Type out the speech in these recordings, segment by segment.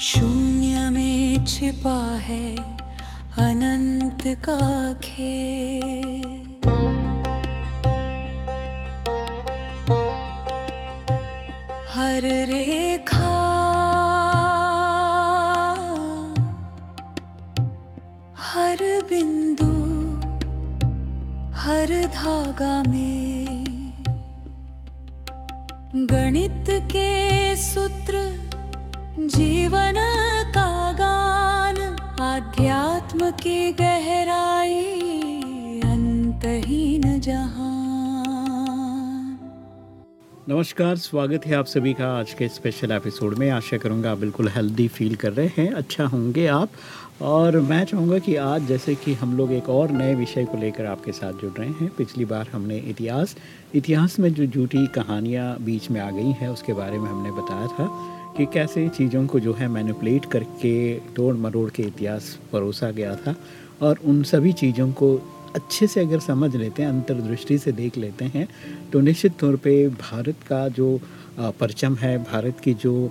शून्य में छिपा है अनंत का खेल। हर रेखा हर बिंदु हर धागा में गणित के सूत्र जीवन का गान आध्यात्म की गहराई, अंतहीन जहाँ नमस्कार, स्वागत है आप सभी का आज के स्पेशल एपिसोड में। आशा करूँगा आप बिल्कुल हेल्दी फील कर रहे हैं अच्छा होंगे आप। और मैं चाहूँगा कि आज जैसे कि हम लोग एक और नए विषय को लेकर आपके साथ जुड़ रहे हैं। पिछली बार हमने इतिहास इतिहास में जो झूठी कहानियाँ बीच में आ गई हैं, उसके बारे में हमने बताया था। कि कैसे चीज़ों को जो है मैनिपुलेट करके तोड़ मरोड़ के इतिहास परोसा गया था और उन सभी चीज़ों को अच्छे से अगर समझ लेते हैं, अंतर्दृष्टि से देख लेते हैं तो निश्चित तौर पे भारत का जो परचम है, भारत की जो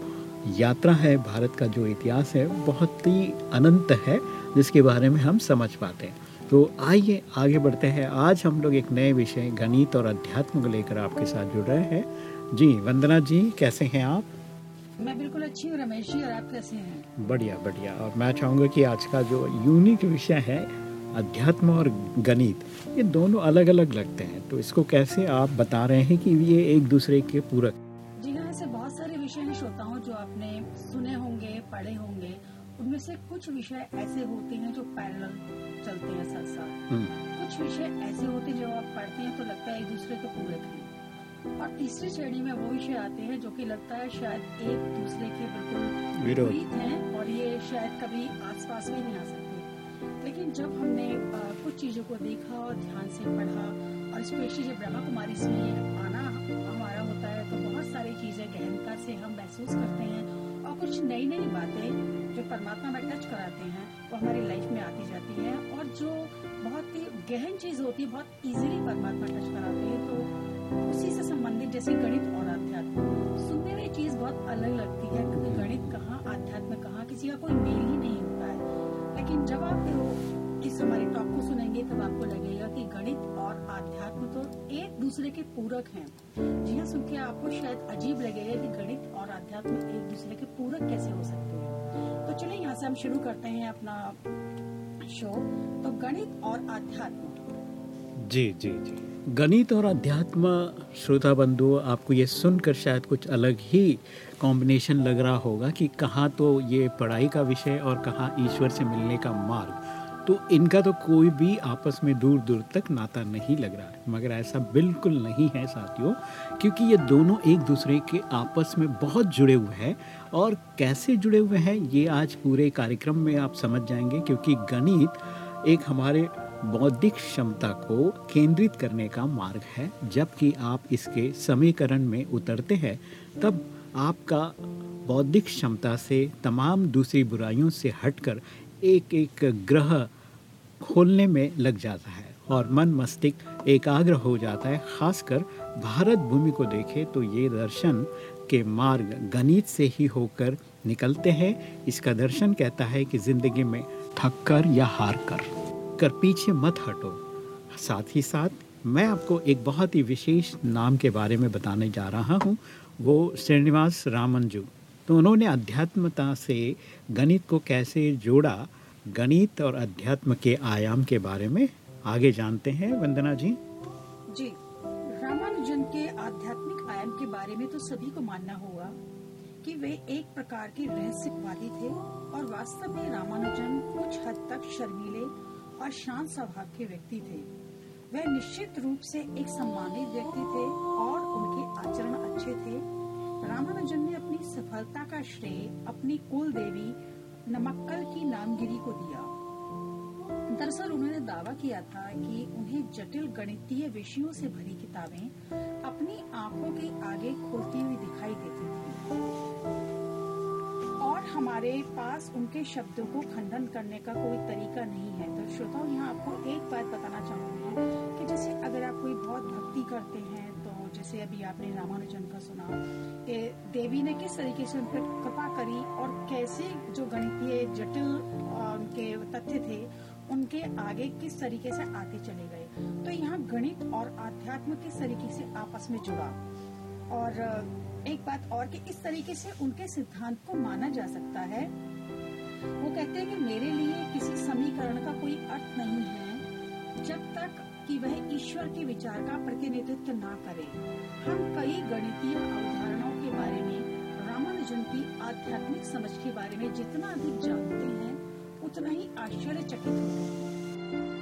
यात्रा है, भारत का जो इतिहास है, बहुत ही अनंत है, जिसके बारे में हम समझ पाते हैं। तो आइए, आगे बढ़ते हैं। आज हम लोग एक नए विषय, गणित और अध्यात्म को लेकर आपके साथ जुड़ रहे हैं। जी, वंदना जी, कैसे हैं आप? मैं बिल्कुल अच्छी हूँ रमेश जी और आप कैसे हैं? बढ़िया बढ़िया। और मैं चाहूँगा कि आज का जो यूनिक विषय है अध्यात्म और गणित ये दोनों अलग अलग लगते हैं। तो इसको कैसे आप बता रहे हैं कि ये एक दूसरे के पूरक? जी हाँ ऐसे बहुत सारे विषय हैं श्रोताओं जो आपने सुने होंगे पढ़े होंगे। उनमें से कुछ विषय ऐसे होते हैं जो पैरेलल चलते हैं साथ साथ हम्म, कुछ विषय ऐसे होते हैं जो आप पढ़ते हैं तो लगता है एक दूसरे के पूरक हैं। और तीसरी श्रेणी में वो विषय आते हैं जो कि लगता है शायद एक दूसरे के बिल्कुल विपरीत हैं और ये शायद कभी आसपास भी नहीं आ सकते। लेकिन जब हमने कुछ चीज़ों को देखा और ध्यान से पढ़ा और स्पेशली जब ब्रह्मा कुमारी में आना हमारा होता है तो बहुत सारी चीज़ें गहनता से हम महसूस करते हैं और कुछ नई नई बातें जो परमात्मा में टच कराते हैं वो हमारी लाइफ में आती जाती हैं और जो बहुत ही गहन चीज़ होती है बहुत इजीली परमात्मा टच कराते हैं तो उसी से संबंधित जैसे गणित और अध्यात्म सुनने में चीज़ बहुत अलग लगती है क्योंकि गणित कहाँ अध्यात्म कहाँ, किसी का कोई मेल ही नहीं होता है। लेकिन जब आप इस हमारे टॉक को सुनेंगे, तब आपको लगेगा कि गणित और आध्यात्म तो एक दूसरे के पूरक हैं। जी हाँ सुन के आपको शायद अजीब लगेगा कि गणित और आध्यात्म एक दूसरे के पूरक कैसे हो सकते हैं। तो चलिए, यहाँ से हम शुरू करते हैं अपना शो तो गणित और आध्यात्म। जी जी जी। गणित और अध्यात्म श्रोता बंधु आपको ये सुनकर शायद कुछ अलग ही कॉम्बिनेशन लग रहा होगा कि कहाँ तो ये पढ़ाई का विषय और कहाँ ईश्वर से मिलने का मार्ग। तो इनका तो कोई भी आपस में दूर दूर तक नाता नहीं लग रहा है। मगर ऐसा बिल्कुल नहीं है साथियों, क्योंकि ये दोनों एक दूसरे के आपस में बहुत जुड़े हुए हैं। और कैसे जुड़े हुए हैं, ये आज पूरे कार्यक्रम में आप समझ जाएँगे, क्योंकि गणित एक हमारे बौद्धिक क्षमता को केंद्रित करने का मार्ग है। जबकि आप इसके समीकरण में उतरते हैं, तब आपका बौद्धिक क्षमता से तमाम दूसरी बुराइयों से हटकर एक एक ग्रह खोलने में लग जाता है और मन मस्तिष्क एकाग्र हो जाता है। खासकर भारत भूमि को देखें तो ये दर्शन के मार्ग गणित से ही होकर निकलते हैं। इसका दर्शन कहता है कि ज़िंदगी में थक कर या हार कर। कर पीछे मत हटो। साथ ही साथ, मैं आपको एक बहुत ही विशेष नाम के बारे में बताने जा रहा हूँ, वो श्रीनिवास रामंजू। तो उन्होंने अध्यात्मता से गणित को कैसे जोड़ा, गणित और अध्यात्म के आयाम के बारे में आगे जानते हैं, वंदना जी? जी, रामानुजन के आध्यात्मिक आयाम के बारे में तो सभी को मानना होगा कि वे एक प्रकार के रहस्यवादी थे और वास्तव में रामानुजन कुछ हद तक शर्मीले और शांत स्वभाव के व्यक्ति थे। वह निश्चित रूप से एक सम्मानित व्यक्ति थे और उनके आचरण अच्छे थे। रामानुजन ने अपनी सफलता का श्रेय अपनी कुल देवी नमक्कल की नामगिरी को दिया। दरअसल उन्होंने दावा किया था कि उन्हें जटिल गणितीय विषयों से भरी किताबें अपनी आँखों के आगे खोलती हुई दिखाई देती थी। हमारे पास उनके शब्दों को खंडन करने का कोई तरीका नहीं है। तो श्रोताओं, यहाँ आपको एक बात बताना चाहूँगी कि जैसे अगर आप कोई बहुत भक्ति करते हैं तो जैसे अभी आपने रामानुजन का सुना कि देवी ने किस तरीके से उन पर कृपा करी और कैसे जो गणितीय जटिल उनके तथ्य थे, उनके आगे किस तरीके से आते चले गए। तो यहाँ गणित और आध्यात्म किस तरीके से आपस में जुड़ा? और एक बात और कि इस तरीके से उनके सिद्धांत को माना जा सकता है। वो कहते हैं कि मेरे लिए किसी समीकरण का कोई अर्थ नहीं है, जब तक कि वह ईश्वर के विचार का प्रतिनिधित्व ना करे। हम कई गणितीय अवधारणाओं के बारे में, रामानुजन की आध्यात्मिक समझ के बारे में जितना अधिक जानते हैं, उतना ही आश्चर्यचकित होते हैं।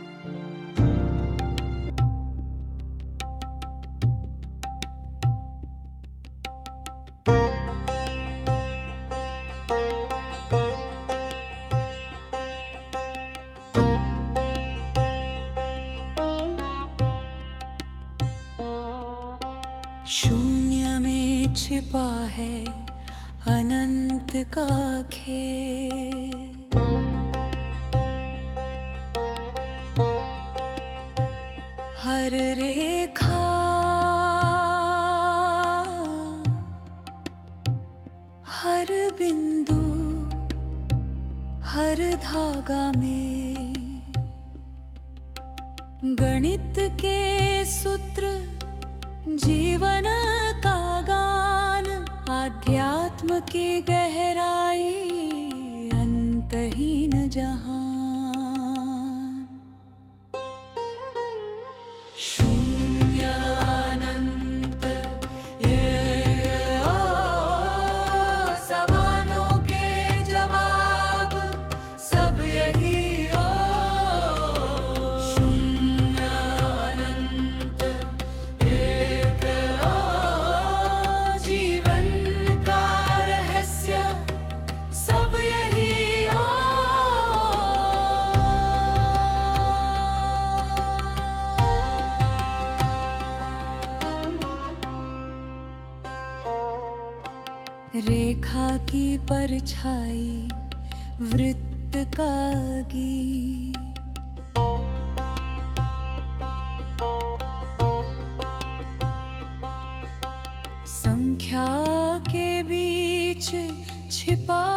छिपा है अनंत का खेल। हर रेखा हर बिंदु हर धागा में। गणित के सूत्र जीवन की गहराई अंतहीन जहान छिपा मन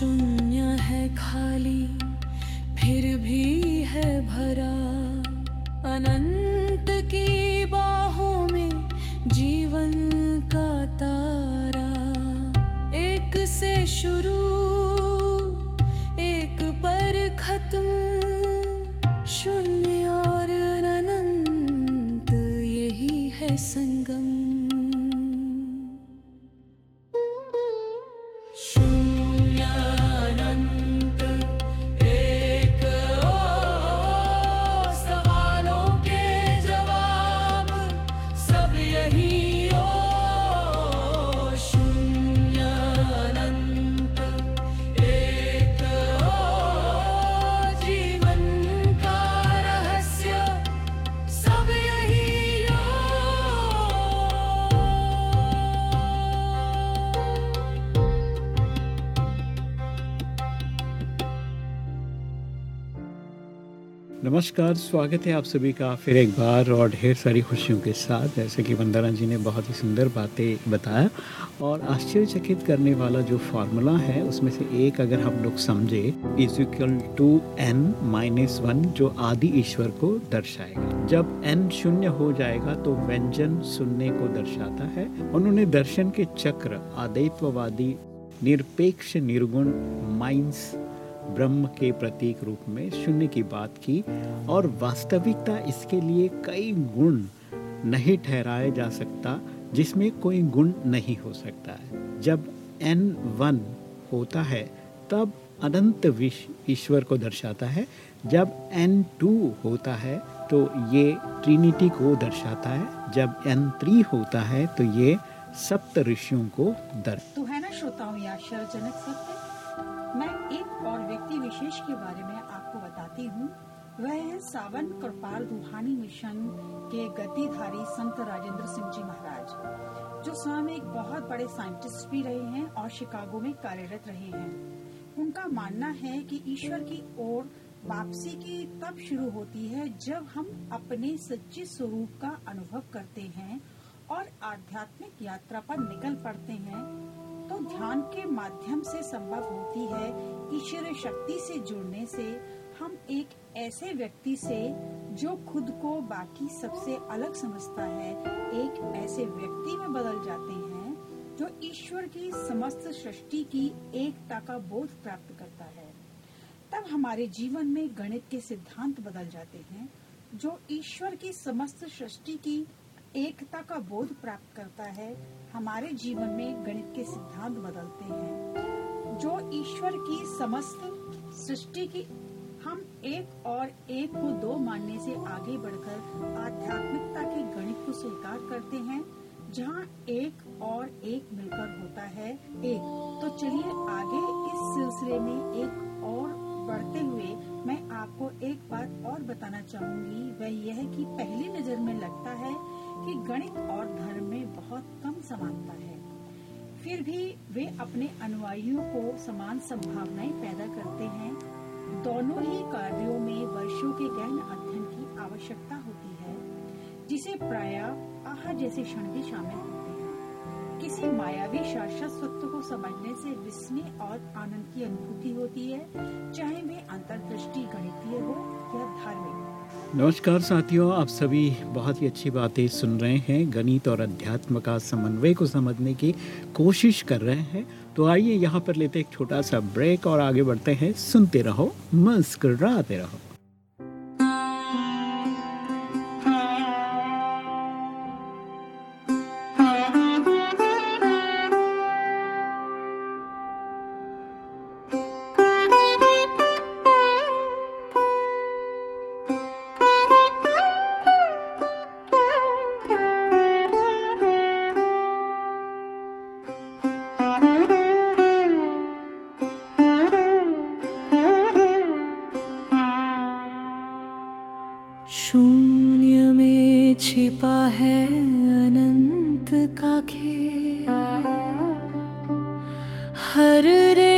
शून्य है खाली, फिर भी है भरा। अनंत की बाहों में जीवन का तारा, एक से शुरू नमस्कार, स्वागत है आप सभी का फिर एक बार और ढेर सारी खुशियों के साथ। जैसे कि वंदना जी ने बहुत ही सुंदर बातें बताया और आश्चर्यचकित करने वाला जो फार्मूला है, उसमें से एक अगर हम लोग समझे is equal to N minus one जो आदि ईश्वर को दर्शाएगा। जब एन शून्य हो जाएगा तो व्यंजन शून्य को दर्शाता है। उन्होंने दर्शन के चक्र आदैत्ववादी निरपेक्ष, निर्गुण माइंस ब्रह्म के प्रतीक रूप में शून्य की बात की और वास्तविकता इसके लिए कई गुण नहीं ठहराया जा सकता, जिसमें कोई गुण नहीं हो सकता है। जब एन वन होता है, तब अनंत विश्व ईश्वर को दर्शाता है। जब एन टू होता है तो ये ट्रिनिटी को दर्शाता है। जब एन थ्री होता है तो ये सप्त ऋषियों को दर तो है ना श्रोताओं, ये आश्चर्यजनक सत्य? मैं एक और व्यक्ति विशेष के बारे में आपको बताती हूँ। वह है सावन कृपाल रूहानी मिशन के गतिधारी संत राजेंद्र सिंह जी महाराज, जो स्वयं एक बहुत बड़े साइंटिस्ट भी रहे हैं और शिकागो में कार्यरत रहे हैं। उनका मानना है कि ईश्वर की ओर वापसी की तब शुरू होती है जब हम अपने सच्चे स्वरूप का अनुभव करते हैं और आध्यात्मिक यात्रा पर निकल पड़ते हैं। ध्यान के माध्यम से संभव होती है ईश्वर शक्ति से जुड़ने से। हम एक ऐसे व्यक्ति से जो खुद को बाकी सबसे अलग समझता है, एक ऐसे व्यक्ति में बदल जाते हैं जो ईश्वर की समस्त सृष्टि की एकता का बोध प्राप्त करता है। तब हमारे जीवन में गणित के सिद्धांत बदल जाते हैं, जो ईश्वर की समस्त सृष्टि की एकता का बोध प्राप्त करता है, हमारे जीवन में गणित के सिद्धांत बदलते हैं। जो ईश्वर की समस्त सृष्टि की, हम एक और एक को दो मानने से आगे बढ़कर आध्यात्मिकता के गणित को स्वीकार करते हैं, जहाँ एक और एक मिलकर होता है एक। तो चलिए आगे इस सिलसिले में एक और बढ़ते हुए मैं आपको एक बात और बताना चाहूँगी। वह यह कि पहली नज़र में लगता है कि गणित और धर्म में बहुत कम समानता है। फिर भी वे अपने अनुयायियों को समान संभावनाएँ पैदा करते हैं। दोनों ही कार्यों में वर्षों के गहन अध्ययन की आवश्यकता होती है, जिसे प्राय आह जैसे क्षण भी शामिल होते हैं। किसी मायावी शाश्वत सत्य को समझने से विस्मय और आनंद की अनुभूति होती है, चाहे वे अंतर्दृष्टि गणितीय हो या धार्मिक। नमस्कार साथियों, आप सभी बहुत ही अच्छी बातें सुन रहे हैं। गणित और अध्यात्म का समन्वय को समझने की कोशिश कर रहे हैं। तो आइए यहाँ पर लेते एक छोटा सा ब्रेक और आगे बढ़ते हैं। सुनते रहो, मस्कराते रहो। अनंत का खेल हर रेखा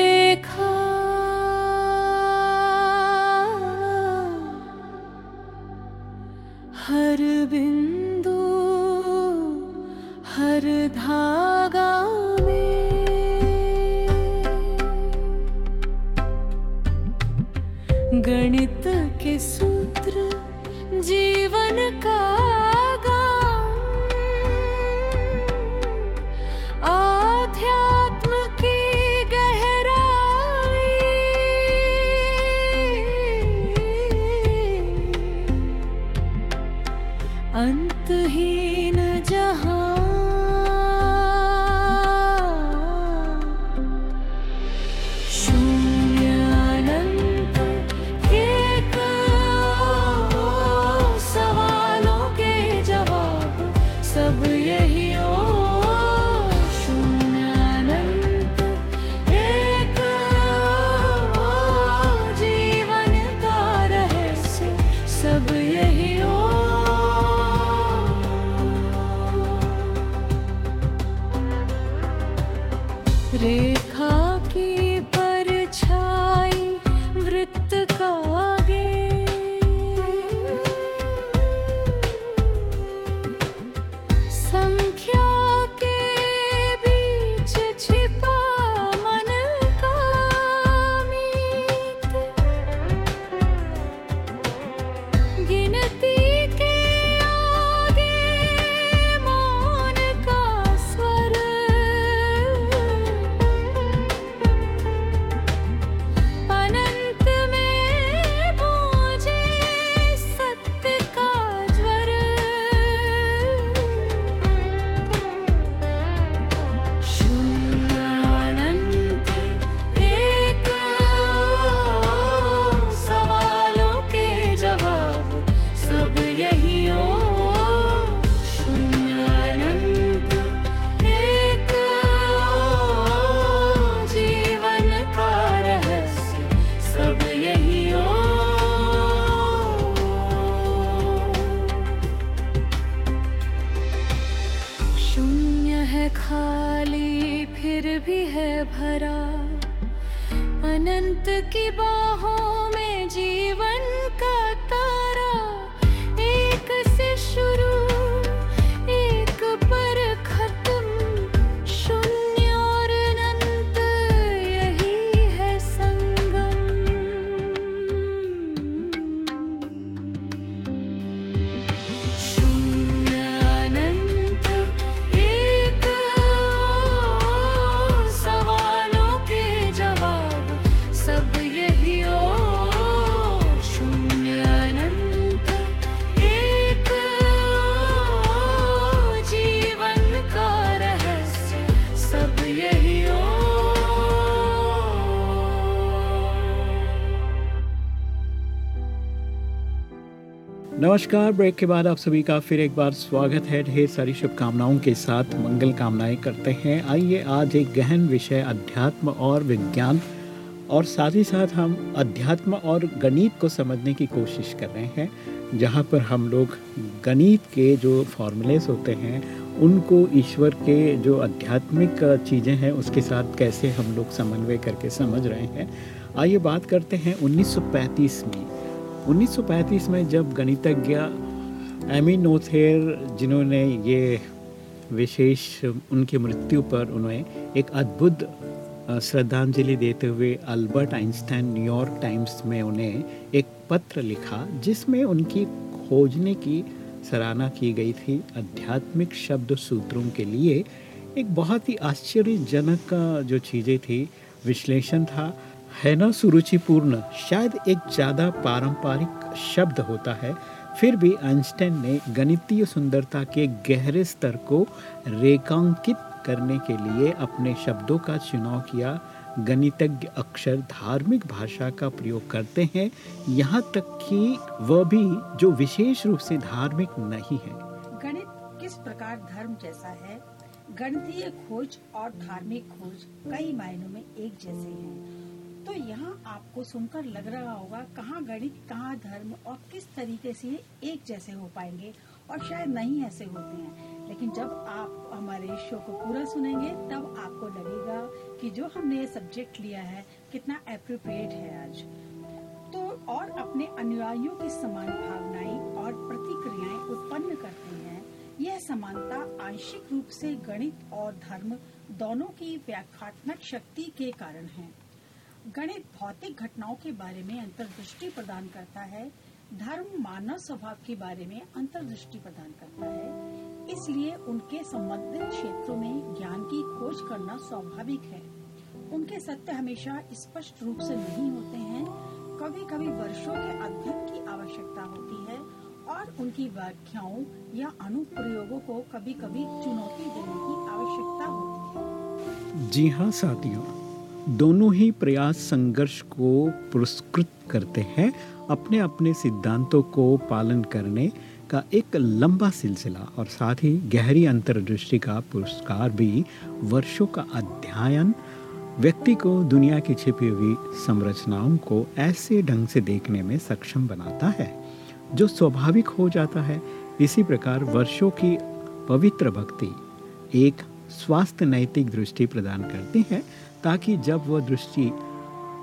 नमस्कार, ब्रेक के बाद आप सभी का फिर एक बार स्वागत है। ढेर सारी शुभकामनाओं के साथ मंगल कामनाएँ करते हैं। आइए आज एक गहन विषय, अध्यात्म और विज्ञान, और साथ ही साथ हम अध्यात्म और गणित को समझने की कोशिश कर रहे हैं, जहाँ पर हम लोग गणित के जो फॉर्मूलेस होते हैं, उनको ईश्वर के जो आध्यात्मिक चीज़ें हैं, उसके साथ कैसे हम लोग समन्वय करके समझ रहे हैं। आइए बात करते हैं 1935 में। 1935 में जब गणितज्ञ एमी नोथेर जिन्होंने ये विशेष उनकी मृत्यु पर उन्हें एक अद्भुत श्रद्धांजलि देते हुए अल्बर्ट आइंस्टाइन न्यूयॉर्क टाइम्स में उन्हें एक पत्र लिखा, जिसमें उनकी खोजने की सराहना की गई थी आध्यात्मिक शब्द सूत्रों के लिए। एक बहुत ही आश्चर्यजनक जो चीज़ें थी, विश्लेषण था। है ना सुरुचिपूर्ण? शायद एक ज़्यादा पारंपरिक शब्द होता है। फिर भी आइंस्टाइन ने गणितीय सुंदरता के गहरे स्तर को रेखांकित करने के लिए अपने शब्दों का चुनाव किया। गणितज्ञ अक्षर धार्मिक भाषा का प्रयोग करते हैं। यहाँ तक कि वह भी जो विशेष रूप से धार्मिक नहीं है। गणित किस प्रकार धर्म जैसा है? गणितीय खोज और धार्मिक खोज कई मायनों में एक जैसे हैं। तो यहाँ आपको सुनकर लग रहा होगा कहाँ गणित, कहाँ धर्म और किस तरीके से एक जैसे हो पाएँगे और शायद नहीं ऐसे होते हैं। लेकिन जब आप हमारे शो को पूरा सुनेंगे, तब आपको लगेगा कि जो हमने ये सब्जेक्ट लिया है, कितना अप्रोप्रिएट है आज। तो और अपने अनुयायियों की समान भावनाएँ और प्रतिक्रियाएँ उत्पन्न करती हैं। यह समानता आंशिक रूप से गणित और धर्म दोनों की व्याख्यात्मक शक्ति के कारण है। गणित भौतिक घटनाओं के बारे में अंतर्दृष्टि प्रदान करता है। धर्म मानव स्वभाव के बारे में अंतर्दृष्टि प्रदान करता है। इसलिए उनके संबंधित क्षेत्रों में ज्ञान की खोज करना स्वाभाविक है। उनके सत्य हमेशा स्पष्ट रूप से नहीं होते हैं। कभी कभी वर्षों के अध्ययन की आवश्यकता होती है और उनकी व्याख्याओं या अनुप्रयोगों को कभी कभी चुनौती देने की आवश्यकता होती है। जी हाँ साथियों। दोनों ही प्रयास संघर्ष को पुरस्कृत करते हैं अपने अपने सिद्धांतों को पालन करने का एक लंबा सिलसिला और साथ ही गहरी अंतर्दृष्टि का पुरस्कार भी वर्षों का अध्ययन, व्यक्ति को दुनिया की छिपी हुई संरचनाओं को ऐसे ढंग से देखने में सक्षम बनाता है, जो स्वाभाविक हो जाता है। इसी प्रकार वर्षों की पवित्र भक्ति एक स्वास्थ्य नैतिक दृष्टि प्रदान करती है ताकि जब वह दृष्टि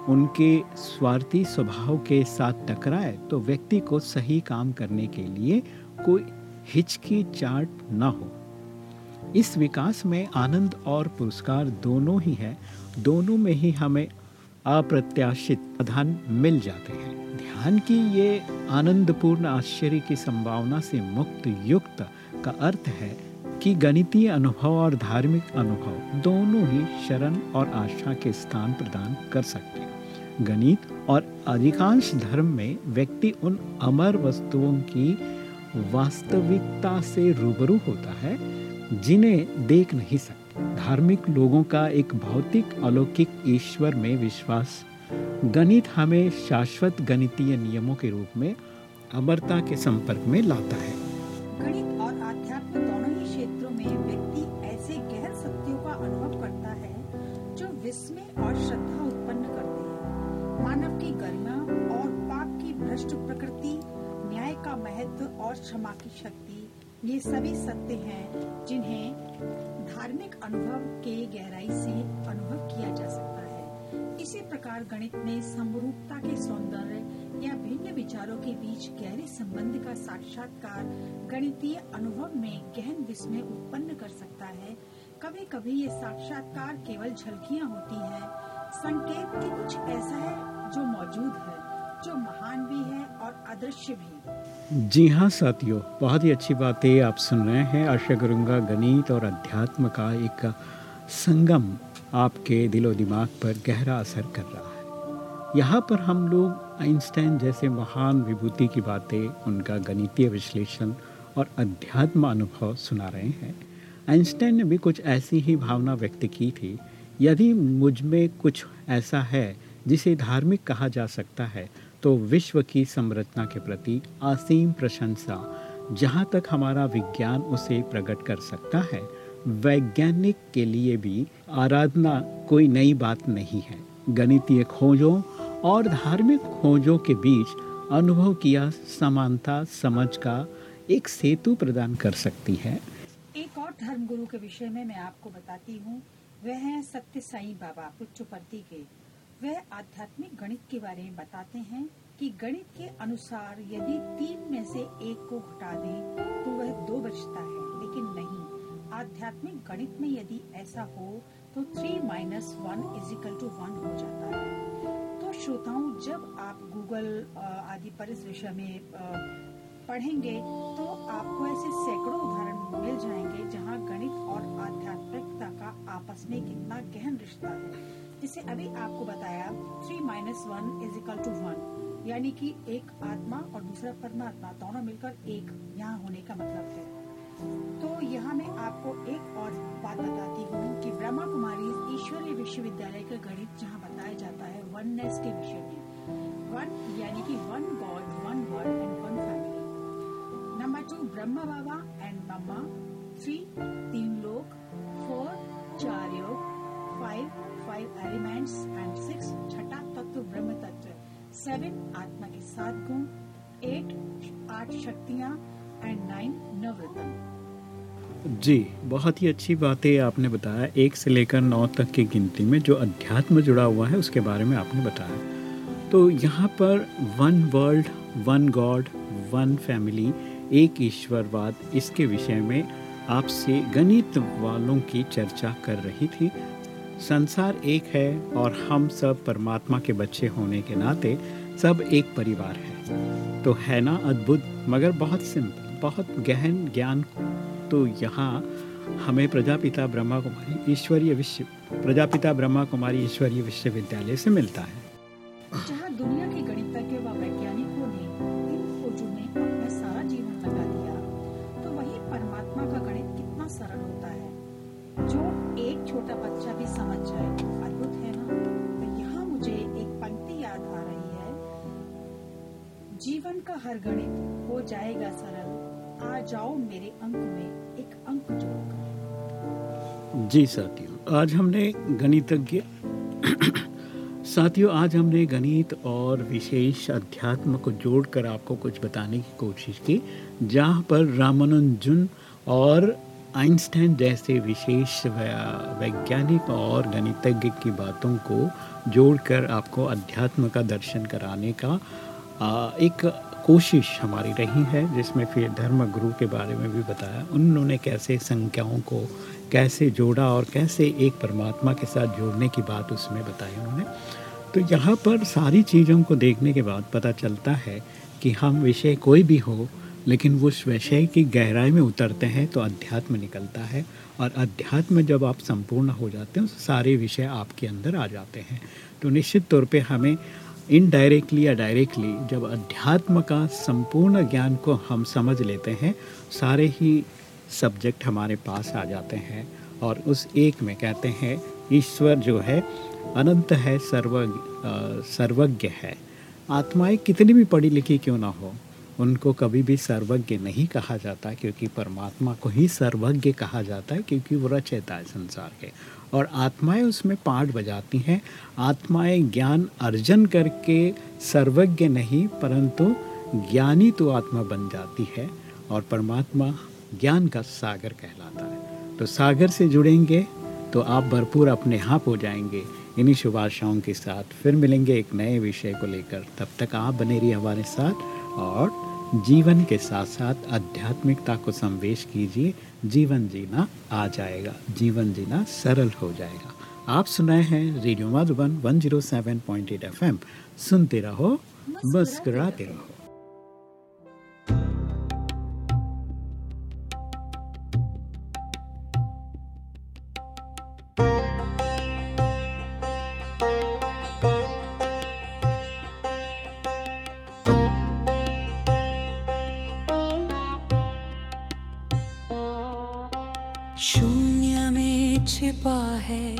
उनके स्वार्थी स्वभाव के साथ टकराए तो व्यक्ति को सही काम करने के लिए कोई हिचकिचाहट न हो। इस विकास में आनंद और पुरस्कार दोनों ही है। दोनों में ही हमें अप्रत्याशित प्रधान मिल जाते हैं। ध्यान की ये आनंदपूर्ण आश्चर्य की संभावना से मुक्त युक्त का अर्थ है कि गणितीय अनुभव और धार्मिक अनुभव दोनों ही शरण और आशा के स्थान प्रदान कर सकते हैं। गणित और अधिकांश धर्म में व्यक्ति उन अमर वस्तुओं की वास्तविकता से रूबरू होता है, जिन्हें देख नहीं सकते। धार्मिक लोगों का एक भौतिक अलौकिक ईश्वर में विश्वास। गणित हमें शाश्वत गणितीय नियमों के रूप में अमरता के संपर्क में लाता है। गणित ये सभी सत्य हैं, जिन्हें धार्मिक अनुभव के गहराई से अनुभव किया जा सकता है। इसी प्रकार गणित में समरूपता के सौंदर्य या भिन्न विचारों के बीच गहरे संबंध का साक्षात्कार गणितीय अनुभव में गहन विस्मय उत्पन्न कर सकता है। कभी कभी ये साक्षात्कार केवल झलकियाँ होती हैं। संकेत कि कुछ ऐसा है जो मौजूद है, जो महान भी है और अदृश्य भी। जी हाँ साथियों, बहुत ही अच्छी बातें आप सुन रहे हैं आशा करूँगा गणित और अध्यात्म का एक संगम आपके दिलो दिमाग पर गहरा असर कर रहा है। यहाँ पर हम लोग आइंस्टाइन जैसे महान विभूति की बातें, उनका गणितीय विश्लेषण और अध्यात्म अनुभव सुना रहे हैं। आइंस्टाइन ने भी कुछ ऐसी ही भावना व्यक्त की थी, यदि मुझमें कुछ ऐसा है जिसे धार्मिक कहा जा सकता है तो विश्व की संरचना के प्रति असीम प्रशंसा, जहाँ तक हमारा विज्ञान उसे प्रकट कर सकता है, वैज्ञानिक के लिए भी आराधना कोई नई बात नहीं है। गणितीय खोजों और धार्मिक खोजों के बीच अनुभव किया समानता समझ का एक सेतु प्रदान कर सकती है। एक और धर्म गुरु के विषय में मैं आपको बताती हूँ, वह है सत्य साई बाबा पुच्चुपर्ती के। वह आध्यात्मिक गणित के बारे में बताते हैं कि गणित के अनुसार यदि तीन में से एक को हटा दें तो वह दो बचता है, लेकिन नहीं। आध्यात्मिक गणित में यदि ऐसा हो तो three minus one is equal to one हो जाता है। तो श्रोताओं, जब आप गूगल आदि पर इस विषय में पढ़ेंगे तो आपको ऐसे सैकड़ों उदाहरण मिल जाएँगे, जहाँ गणित और आध्यात्मिकता का आपस में कितना गहन रिश्ता है। जिसे अभी आपको बताया three minus one is equal to one यानी कि एक आत्मा और दूसरा परमात्मा, दोनों मिलकर एक, यहाँ होने का मतलब है। तो यहाँ मैं आपको एक और बात बताती हूँ कि ब्रह्मा कुमारी ईश्वरीय विश्वविद्यालय का गणित जहाँ बताया जाता है वननेस के विषय में। वन यानी कि one God one world and one family number two Brahma Baba and mamma three तीन लोग. फोर चार योग. Five five elements and six छठा तत्व ब्रह्म तत्व सेवन आत्मा के सात गुण एट आठ शक्तियाँ एंड नाइन नवरत्न जी, बहुत ही अच्छी बातें आपने बताया। एक से लेकर नौ तक की गिनती में जो अध्यात्म जुड़ा हुआ है, उसके बारे में आपने बताया। तो यहाँ पर one world one God one family एक ईश्वरवाद, इसके विषय में आपसे गणित वालों की चर्चा कर रही थी। संसार एक है और हम सब परमात्मा के बच्चे होने के नाते सब एक परिवार है। तो है ना अद्भुत, मगर बहुत सिंपल बहुत गहन ज्ञान तो यहाँ हमें प्रजापिता ब्रह्मा कुमारी ईश्वरीय विश्व, प्रजापिता ब्रह्मा कुमारी ईश्वरीय विश्वविद्यालय से मिलता है। जी साथियों, आज हमने गणितज्ञ, साथियों, आज हमने गणित और विशेष अध्यात्म को जोड़कर आपको कुछ बताने की कोशिश की, जहाँ पर रामानुजन और आइंस्टाइन जैसे विशेष वैज्ञानिक और गणितज्ञ की बातों को जोड़कर आपको अध्यात्म का दर्शन कराने का एक कोशिश हमारी रही है, जिसमें फिर धर्म गुरु के बारे में भी बताया। उन्होंने कैसे संख्याओं को कैसे जोड़ा और कैसे एक परमात्मा के साथ जोड़ने की बात उसमें बताई उन्होंने। तो यहाँ पर सारी चीज़ों को देखने के बाद पता चलता है कि हम विषय कोई भी हो, लेकिन उस विषय की गहराई में उतरते हैं तो अध्यात्म निकलता है और अध्यात्म जब आप संपूर्ण हो जाते हैं तो सारे विषय आपके अंदर आ जाते हैं। तो निश्चित तौर पे हमें इनडायरेक्टली या डायरेक्टली जब अध्यात्म का संपूर्ण ज्ञान को हम समझ लेते हैं, सारे ही सब्जेक्ट हमारे पास आ जाते हैं और उस एक में कहते हैं, ईश्वर जो है, अनंत है, सर्व सर्वज्ञ है। आत्माएँ कितनी भी पढ़ी लिखी क्यों ना हो, उनको कभी भी सर्वज्ञ नहीं कहा जाता क्योंकि परमात्मा को ही सर्वज्ञ कहा जाता है क्योंकि वो रचयता है संसार के। और आत्माएँ उसमें पाठ बजाती हैं। आत्माएँ ज्ञान अर्जन करके सर्वज्ञ नहीं, परंतु ज्ञानी तो आत्मा बन जाती है और परमात्मा ज्ञान का सागर कहलाता है। तो सागर से जुड़ेंगे तो आप भरपूर अपने आप हो जाएँगे। इन्हीं शुभ आशाओं के साथ फिर मिलेंगे एक नए विषय को लेकर। तब तक आप बने रहिए हमारे साथ और जीवन के साथ साथ आध्यात्मिकता को संवेश कीजिए। जीवन जीना आ जाएगा। जीवन जीना सरल हो जाएगा। आप सुनाए हैं रेडियो माधुबन 107.8 एफएम सुनते रहो मुस्कुराते रहो। छिपा है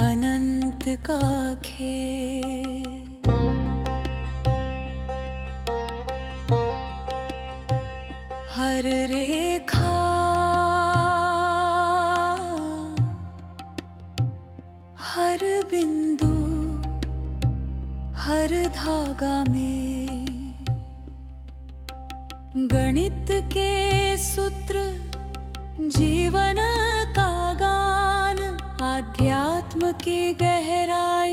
अनंत का खेल। की गहराई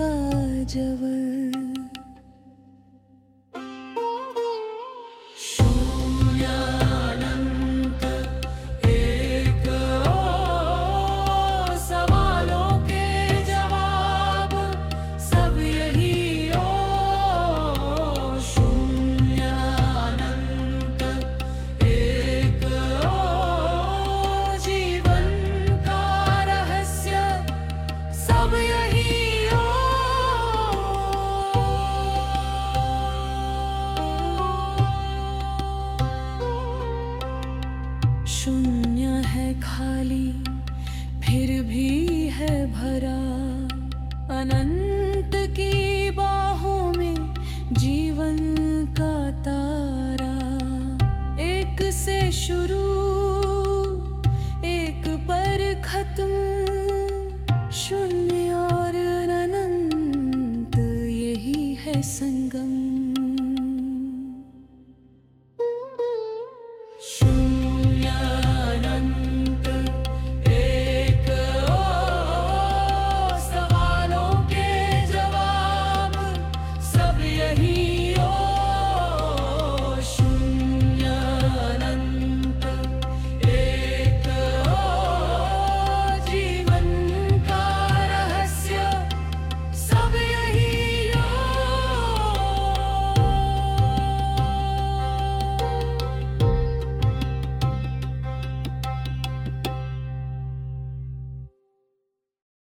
का जवर